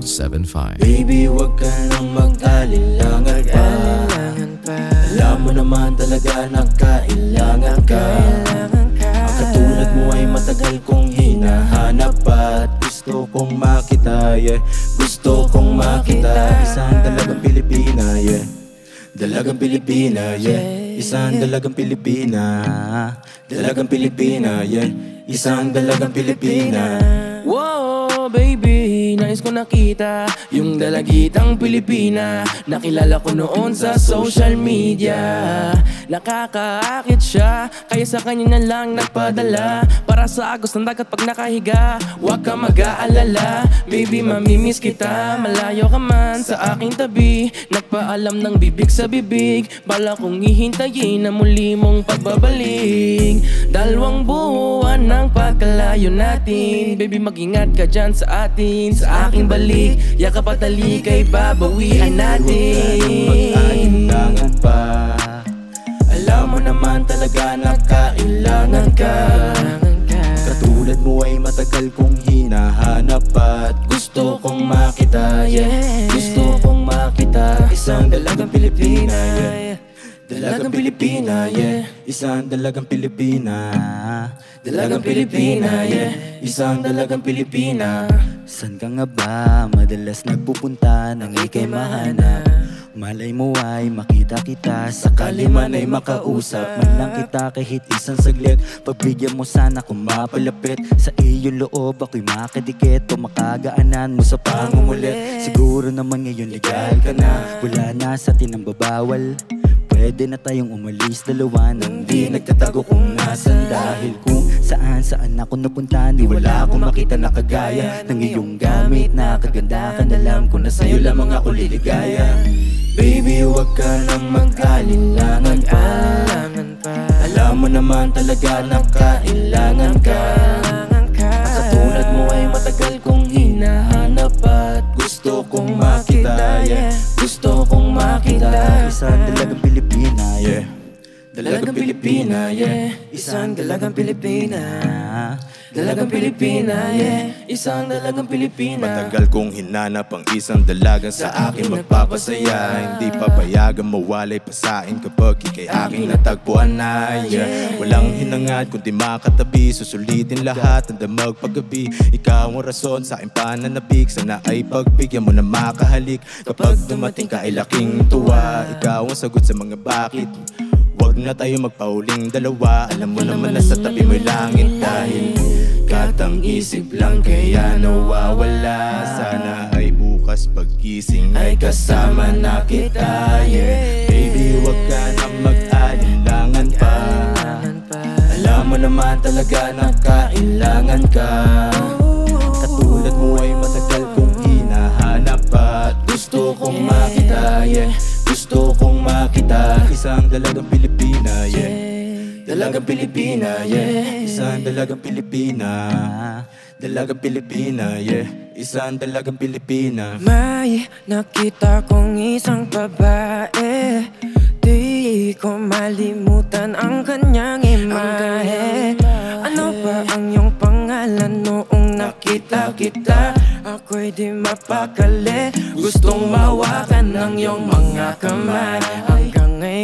1075. Baby, wag ka nang mag-alilangan pa. Alam mo naman talaga na kailangan ka. Ang katulad mo ay matagal kong hinahanap At gusto kong makita, yeah. Gusto kong makita. Isang dalagang Pilipina, yeah. Dalagang Pilipina, yeah. Isang dalagang Pilipina. Dalagang Pilipina, yeah. Isang dalagang Pilipina nais ko nakita. Yung dalagitang Pilipina Nakilala ko noon sa social media. Nakakaakit siya Kaya sa kanya na lang nagpadala. Para sa agos ng dagat pag nakahiga Huwag ka mag-aalala. Baby, mamimiss kita Malayo ka man sa aking tabi. Nagpaalam ng bibig sa bibig Bala kong ihintayin na muli mong pagbabalik. Dalawang buwan ng pagkalayo natin. Baby, mag-ingat ka dyan sa atin Sa aking balik. Yakap at talikay babawian natin. Mag-alinlangan pa Alam mo naman talaga na kailangan ka. Katulad mo ay matagal kong hinahanap At gusto kong makita, yeah. Gusto kong makita Isang dalagang Pilipina, yeah. Dalagang Pilipina, yeah. Isang dalagang Pilipina. Dalagang Pilipina, yeah. Isang dalagang Pilipina San ka nga ba? Madalas nagpupunta nang ikay mahanap? Malay mo ay makita kita Sakali man ay makausap. Man lang kita kahit isang saglit. Pagbigyan mo sana kung mapalapit. Sa iyong loob ako'y makadikit. O makagaanan mo sa pangungulit. Siguro naman ngayon legal ka na. Wala na sa atin ang babawal Pwede na tayong umalis dalawa Nang di nagtatago kung nasan. Dahil kung saan saan ako napunta Di wala akong makita na kagaya Ng iyong gamit. Na kagandahan Alam ko na sa'yo lamang ako liligaya. Baby, wag ka nang mag-alinlangan pa. Kailangan pa Alam mo naman talaga na kailangan ka. Ang Katulad mo ay matagal kong hinahanap At gusto kong makita, yeah. Gusto kong Dalagang Pilipina, yeah. Isang dalagang Pilipina. Dalagang Pilipina, yeah. Isang dalagang Pilipina. Matagal kong hinanap ang isang dalagang sa akin magpapasaya Hindi papayagan mawalay pasain kapag ikay aking natagpuan na yeah. Walang hinangad kundi makatabi. Susulitin lahat ng damag paggabi. Ikaw ang rason sa aking pananabik Sana ay pagbigyan mo na makahalik. Kapag dumating ka ay laking tuwa. Ikaw ang sagot sa mga bakit Huwag na tayo magpauling dalawa. Alam mo naman na sa tabi mo'y langit Dahil katang isip lang kaya nawawala. Sana ay bukas pagkising ay kasama na kita yeah. Baby huwag ka na mag-alinlangan pa. Alam mo naman talaga na kailangan ka. Katulad mo ay matagal kong hinahanap At gusto kong makita, yeah. Gusto Isang dalagang Pilipina, yeah. Dalagang Pilipina, yeah. Isang dalagang Pilipina. Dalagang Pilipina, yeah. Isang dalagang Pilipina. May nakita kong isang babae. Di ko malimutan ang kanyang imahe. Ano ba ang iyong pangalan noong nakita kita? Ako'y di mapakali Gustong mawakan ng iyong mga kamay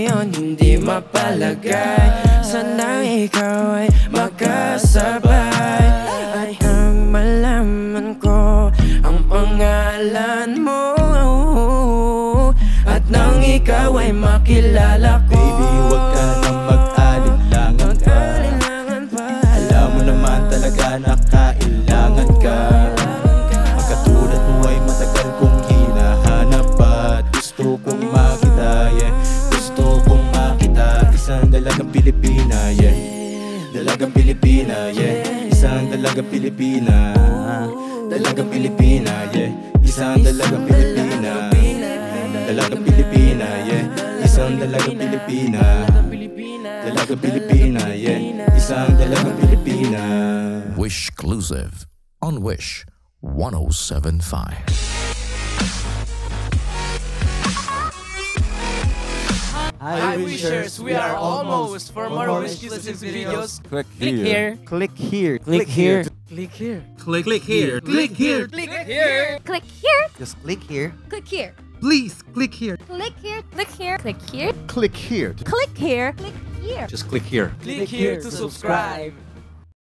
ngayon hindi mapalagay. Sana ikaw ay makasabay At nang malaman ko ang pangalan mo. At nang ikaw ay makilala ko. Baby, huwag Pilipina, yeah. Dalagang Pilipina, yeah. Isang dalagang Pilipina. Dalagang Pilipina, yeah. Isang dalagang Pilipina. Dalagang Pilipina, yeah. Isang dalagang Pilipina. Dalagang Pilipina, yeah. Isang dalagang Pilipina. Wish Exclusive on Wish 1075. Hi, Wishers! We are almost. For more exclusive videos, Click here. click here. Click here. Click here Click here. Click here. Click here. Click here. Click here. Just click here. Click here. Please click here. Click here. Click here. Click here. Click here. Click here. Click here. Just click here. Click here to subscribe.